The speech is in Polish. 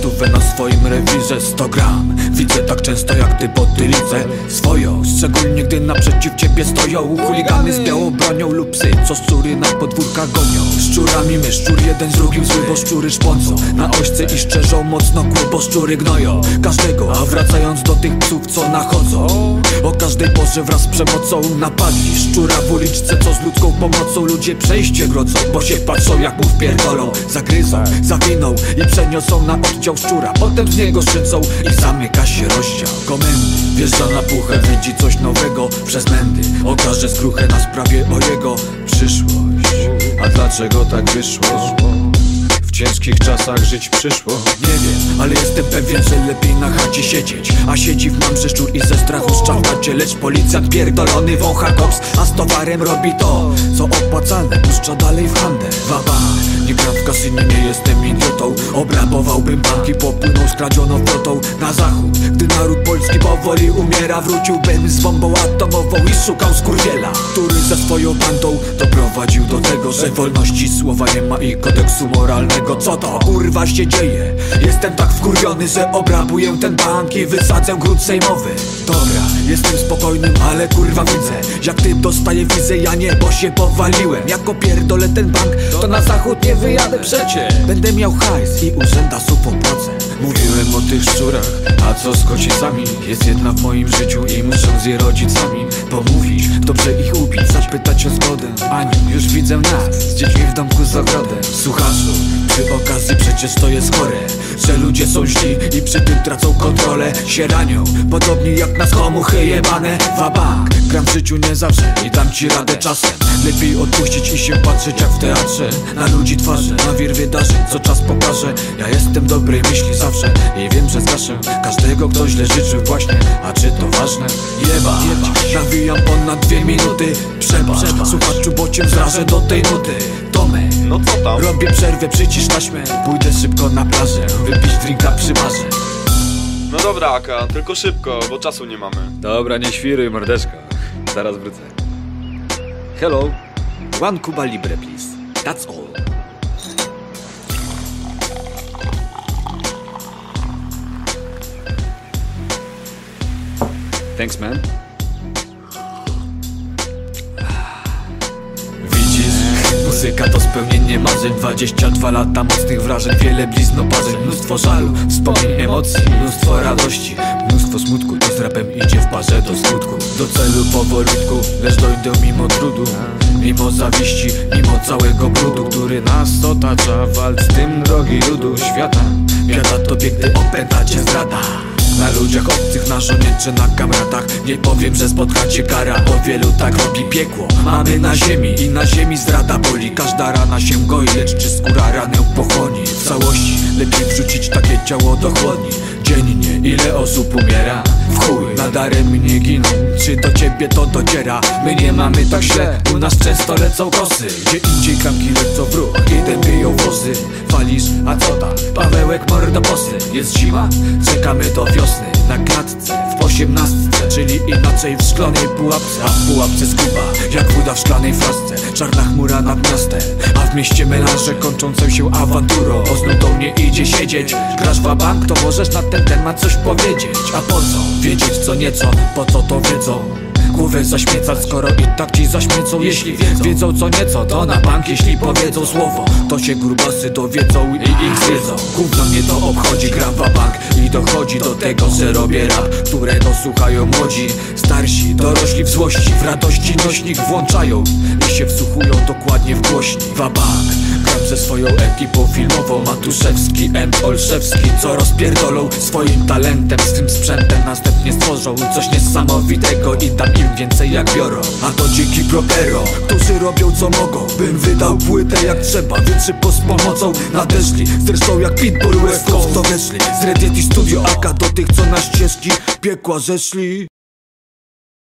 stówę na swoim rewirze 100 gram. Widzę tak często jak ty po tylicę swoją Szczególnie gdy naprzeciw ciebie stoją? Chuligany z białą bronią lub psy Co szczury na podwórkach gonią. Szczurami my, szczur jeden z drugim zły Bo szczury szpącą na ośce i szczerzą mocno kły Bo szczury gnoją. Każdego A wracając do tych psów co nachodzą. O każdej porze wraz z przemocą napadli. Szczura w uliczce co z ludzką pomocą? Ludzie przejście grodzą Bo się patrzą jak mu wpierdolą. Zagryzą, zawiną i przeniosą na oddział szczura. Potem z niego szycą i zamyka się rozdział. Komendy wjeżdża na puchę, widzi coś nowego Przez mędy okaże skruchę na sprawie o jego przyszłość A dlaczego tak wyszło? Ciężkich czasach żyć przyszło. Nie wiem, ale jestem pewien, że lepiej na chacie siedzieć. A siedzi w mamrze szczur i ze strachu szczałacie Lecz policjant pierdolony wącha kops A z towarem robi to, co opłacalne. Puszcza dalej w handel. Waba, nie gram w kasynie, nie jestem idiotą. Obrabowałbym banki, popłynął skradzioną flotą Na zachód, gdy naród polski powoli umiera Wróciłbym z bombą atomową i szukał skurwiela Który ze swoją bandą doprowadził do tego, że wolności słowa nie ma i kodeksu moralnego. Co to kurwa się dzieje? Jestem tak wkurwiony, że obrabuję ten bank i wysadzę grunt sejmowy. Dobra, jestem spokojnym, ale kurwa widzę. Jak ty dostaję wizę, ja nie, bo się powaliłem. Jako pierdolę ten bank, to na zachód nie wyjadę przecie. Będę miał hajs i urzędasów opłacę Mówiłem o tych szczurach, a co z kocicami? Jest jedna w moim życiu i muszę z jej rodzicami Pomówić, dobrze ich Aniu, już widzę nas, z dziećmi w domku z ogrodem Słuchaczu, przy okazji przecież to jest chore Że ludzie są źli i przy tym tracą kontrolę. Się ranią, podobnie jak nas komuchy jebane. Wabank, gram w życiu nie zawsze i dam ci radę czasem. Lepiej odpuścić i się patrzeć jak w teatrze Na ludzi twarze, na wir wydarzeń, co czas pokaże. Ja jestem dobrej myśli zawsze i wiem, że zgaszę. Każdego kto źle życzył właśnie, a czy to ważne? Jeba, nawijam ponad dwie minuty. Przebacz, słuchaczu, bo cię zrażę do tej nuty. Tomek, No co tam? Robię przerwę, przycisz taśmę. Pójdę szybko na plażę Wypić drinka przy barze. No dobra, Aka, tylko szybko, bo czasu nie mamy. Dobra, nie świruj mordeczko. Zaraz wrócę. Hello. One Cuba Libre please. That's all. Thanks man muzyka to spełnienie marzeń. 22 lata mocnych wrażeń, wiele bliznoparzeń Mnóstwo żalu, wspomnień, emocji, mnóstwo radości. Mnóstwo smutku, to z rapem idzie w parze do skutku. Do celu powolutku, lecz dojdę mimo trudu. Mimo zawiści, mimo całego brudu Który nas otacza, walcz z tym drogi ludu świata. Biada to piękny opętacie zdrada na ludziach obcych, na żonie na kamratach. Nie powiem, że spotkacie kara Bo wielu tak robi piekło. Mamy na ziemi i na ziemi zdrada boli. Każda rana się goi, lecz czy skóra ranę pochłoni? W całości lepiej wrzucić takie ciało do chłodni. Dziennie ile osób umiera? W chuj, nadaremnie giną. Czy do ciebie to dociera? My nie mamy tak źle. U nas często lecą kosy. Gdzie indziej klamki lecą w ruch. I dębieją wozy. Walisz, a co tam? Pawełek mordoposy. Jest zima, czekamy do wiosny. Na klatce w osiemnastce. Czyli inaczej w szklanej pułapce. A w pułapce skuba, jak woda w szklanej flasce. Czarna chmura nad miastem. A w mieście melanże kończącą się awanturą. O znudą nie idzie siedzieć. Grasz w bank, to możesz na ten temat coś powiedzieć. A po co? Wiedzieć co nieco, po co to wiedzą? Głowę zaśmiecać, skoro i tak ci zaśmiecą. Jeśli wiedzą, wiedzą co nieco, to na bank Jeśli powiedzą słowo, to się grubasy dowiedzą I ich zjedzą. Gówno mnie to obchodzi, gram bank I dochodzi do tego, że robię rap Którego słuchają młodzi. Starsi, dorośli w złości W radości nośnik włączają I się wsłuchują dokładnie w głośni. Wabank Gram ze swoją ekipą filmową Matuszewski, M. Olszewski Co rozpierdolą swoim talentem. Z tym sprzętem następnie stworzą Coś niesamowitego i dam im więcej jak biorą. A to dziki propero Którzy robią co mogą. Bym wydał płytę jak trzeba Wytrzypo z pomocą nadeszli. Zresztą jak Pitbull West Coast to weszli. Z Reddit i Studio AK do tych co na ścieżki Piekła zeszli